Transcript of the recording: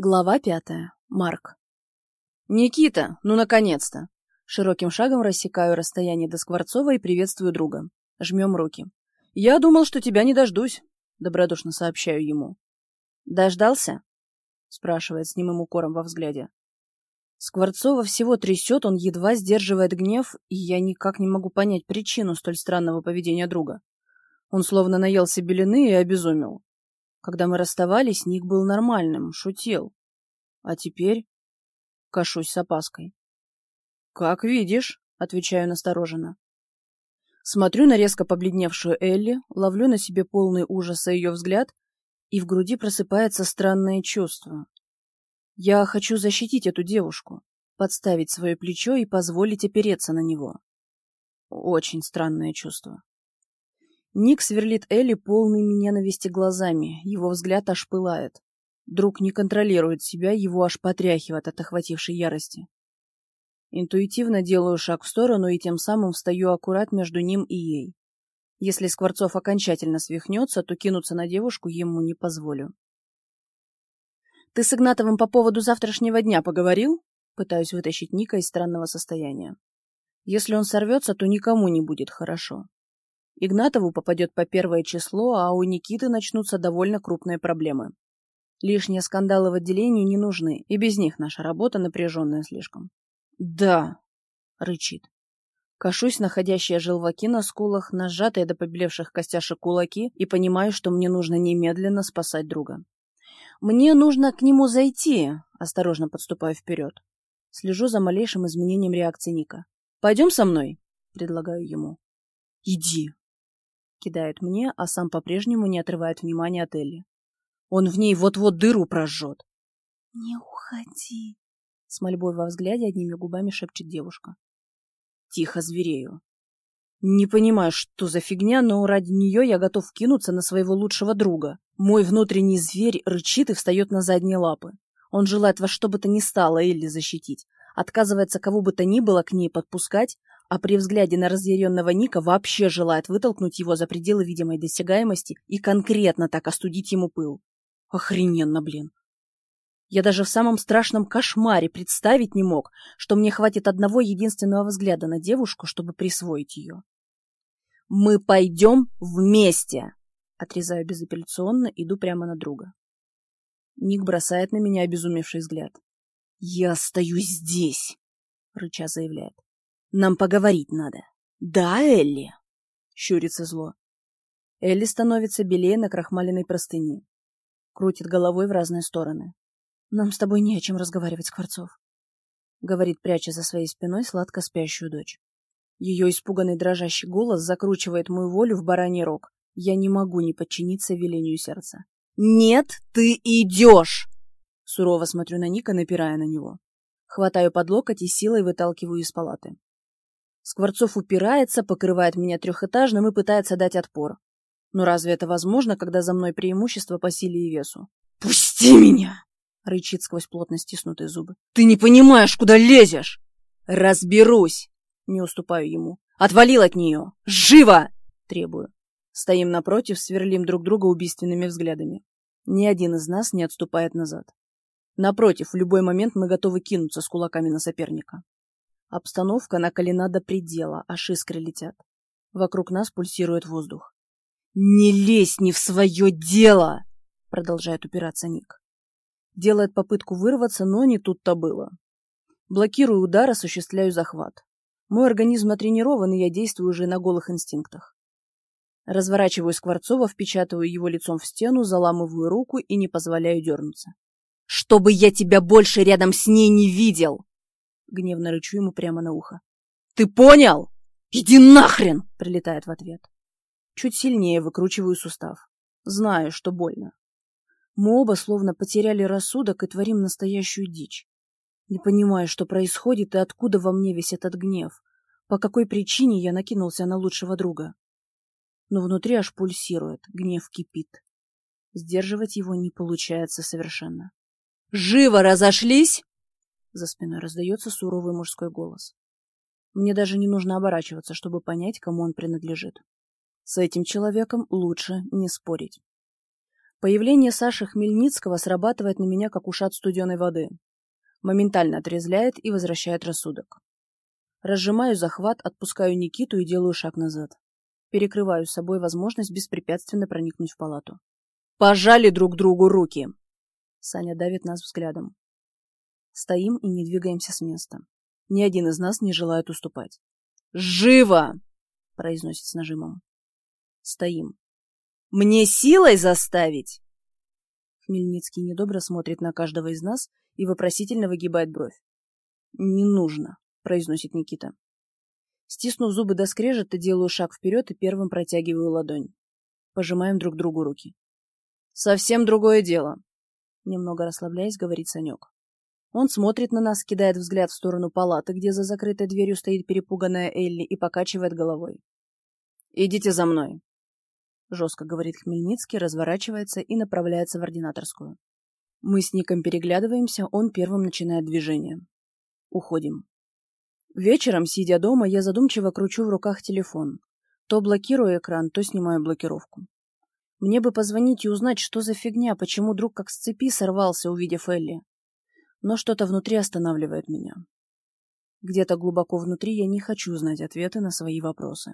Глава пятая. Марк. «Никита, ну наконец-то!» Широким шагом рассекаю расстояние до Скворцова и приветствую друга. Жмем руки. «Я думал, что тебя не дождусь», — добродушно сообщаю ему. «Дождался?» — спрашивает с немым укором во взгляде. Скворцова всего трясет, он едва сдерживает гнев, и я никак не могу понять причину столь странного поведения друга. Он словно наелся белины и обезумел. Когда мы расставались, Ник был нормальным, шутил. А теперь кашусь с опаской. «Как видишь», — отвечаю настороженно. Смотрю на резко побледневшую Элли, ловлю на себе полный ужаса ее взгляд, и в груди просыпается странное чувство. Я хочу защитить эту девушку, подставить свое плечо и позволить опереться на него. Очень странное чувство. Ник сверлит Элли полными ненависти глазами, его взгляд аж пылает. Друг не контролирует себя, его аж потряхивает от охватившей ярости. Интуитивно делаю шаг в сторону и тем самым встаю аккурат между ним и ей. Если Скворцов окончательно свихнется, то кинуться на девушку ему не позволю. «Ты с Игнатовым по поводу завтрашнего дня поговорил?» Пытаюсь вытащить Ника из странного состояния. Если он сорвется, то никому не будет хорошо. Игнатову попадет по первое число, а у Никиты начнутся довольно крупные проблемы. Лишние скандалы в отделении не нужны, и без них наша работа напряженная слишком. «Да!» — рычит. Кашусь находящие желваки на скулах, нажатые до побелевших костяшек кулаки, и понимаю, что мне нужно немедленно спасать друга. «Мне нужно к нему зайти!» — осторожно подступаю вперед. Слежу за малейшим изменением реакции Ника. «Пойдем со мной?» — предлагаю ему. «Иди!» Кидает мне, а сам по-прежнему не отрывает внимания от Элли. Он в ней вот-вот дыру прожжет. «Не уходи!» С мольбой во взгляде одними губами шепчет девушка. Тихо зверею. Не понимаю, что за фигня, но ради нее я готов кинуться на своего лучшего друга. Мой внутренний зверь рычит и встает на задние лапы. Он желает во что бы то ни стало Элли защитить, отказывается кого бы то ни было к ней подпускать, а при взгляде на разъяренного Ника вообще желает вытолкнуть его за пределы видимой досягаемости и конкретно так остудить ему пыл. Охрененно, блин. Я даже в самом страшном кошмаре представить не мог, что мне хватит одного единственного взгляда на девушку, чтобы присвоить ее. «Мы пойдем вместе!» Отрезаю безапелляционно, иду прямо на друга. Ник бросает на меня обезумевший взгляд. «Я остаюсь здесь!» — рыча заявляет. Нам поговорить надо. Да, Элли? Щурится зло. Элли становится белее на крахмаленной простыне. Крутит головой в разные стороны. Нам с тобой не о чем разговаривать, Скворцов. Говорит, пряча за своей спиной сладко спящую дочь. Ее испуганный дрожащий голос закручивает мою волю в бараний рог. Я не могу не подчиниться велению сердца. «Нет, ты идешь!» Сурово смотрю на Ника, напирая на него. Хватаю под локоть и силой выталкиваю из палаты. Скворцов упирается, покрывает меня трехэтажным и пытается дать отпор. Но разве это возможно, когда за мной преимущество по силе и весу? «Пусти меня!» — рычит сквозь плотно стиснутые зубы. «Ты не понимаешь, куда лезешь!» «Разберусь!» — не уступаю ему. «Отвалил от нее! Живо!» — требую. Стоим напротив, сверлим друг друга убийственными взглядами. Ни один из нас не отступает назад. Напротив, в любой момент мы готовы кинуться с кулаками на соперника. Обстановка накалена до предела, аж искры летят. Вокруг нас пульсирует воздух. «Не лезь не в свое дело!» — продолжает упираться Ник. Делает попытку вырваться, но не тут-то было. Блокирую удар, осуществляю захват. Мой организм натренирован, и я действую уже на голых инстинктах. Разворачиваю Скворцова, впечатываю его лицом в стену, заламываю руку и не позволяю дернуться. «Чтобы я тебя больше рядом с ней не видел!» Гневно рычу ему прямо на ухо. «Ты понял? Иди нахрен!» — прилетает в ответ. Чуть сильнее выкручиваю сустав. Знаю, что больно. Мы оба словно потеряли рассудок и творим настоящую дичь. Не понимаю, что происходит и откуда во мне весь этот гнев. По какой причине я накинулся на лучшего друга. Но внутри аж пульсирует, гнев кипит. Сдерживать его не получается совершенно. «Живо разошлись!» За спиной раздается суровый мужской голос. Мне даже не нужно оборачиваться, чтобы понять, кому он принадлежит. С этим человеком лучше не спорить. Появление Саши Хмельницкого срабатывает на меня, как ушат студеной воды. Моментально отрезляет и возвращает рассудок. Разжимаю захват, отпускаю Никиту и делаю шаг назад. Перекрываю с собой возможность беспрепятственно проникнуть в палату. «Пожали друг другу руки!» Саня давит нас взглядом. Стоим и не двигаемся с места. Ни один из нас не желает уступать. «Живо!» — произносит с нажимом. Стоим. «Мне силой заставить?» Хмельницкий недобро смотрит на каждого из нас и вопросительно выгибает бровь. «Не нужно», — произносит Никита. Стиснув зубы до скрежета, делаю шаг вперед и первым протягиваю ладонь. Пожимаем друг другу руки. «Совсем другое дело», — немного расслабляясь, говорит Санек. Он смотрит на нас, кидает взгляд в сторону палаты, где за закрытой дверью стоит перепуганная Элли, и покачивает головой. «Идите за мной», — жестко говорит Хмельницкий, разворачивается и направляется в ординаторскую. Мы с Ником переглядываемся, он первым начинает движение. Уходим. Вечером, сидя дома, я задумчиво кручу в руках телефон. То блокирую экран, то снимаю блокировку. Мне бы позвонить и узнать, что за фигня, почему друг как с цепи сорвался, увидев Элли но что-то внутри останавливает меня. Где-то глубоко внутри я не хочу знать ответы на свои вопросы.